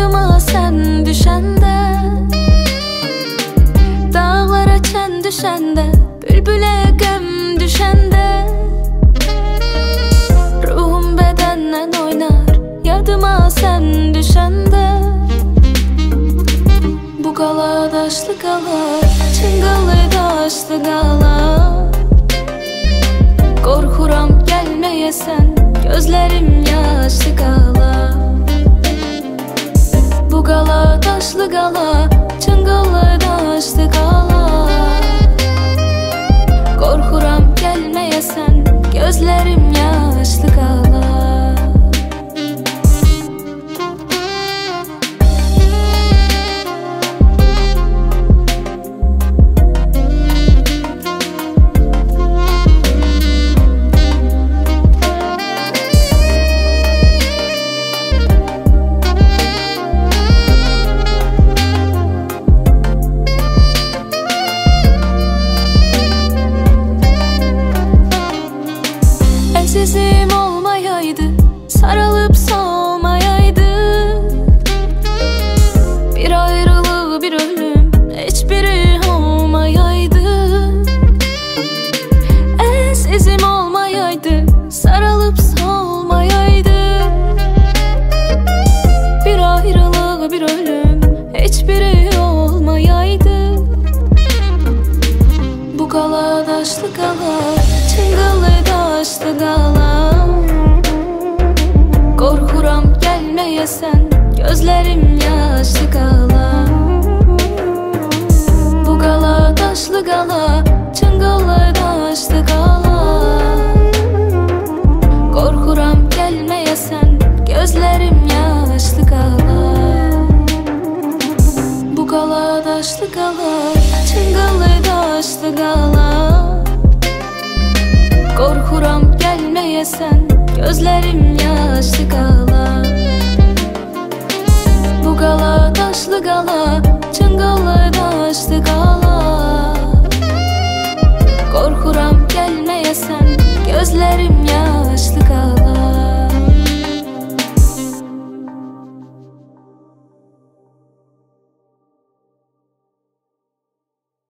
Ardıma sen düşende Dağlara çen düşende Bülbüle gem düşende Ruhum bedenden oynar Yardıma sen düşende Bu kala daşlı kala Çıngalı daşlı kala qala, daşlı qala, çınqıllı daşlı qala gala daşlı gala Çıngalı daşlı gala. niye Gözlerim yaşlı gala. Bu gala taşlı gala Çıngalı taşlı gala.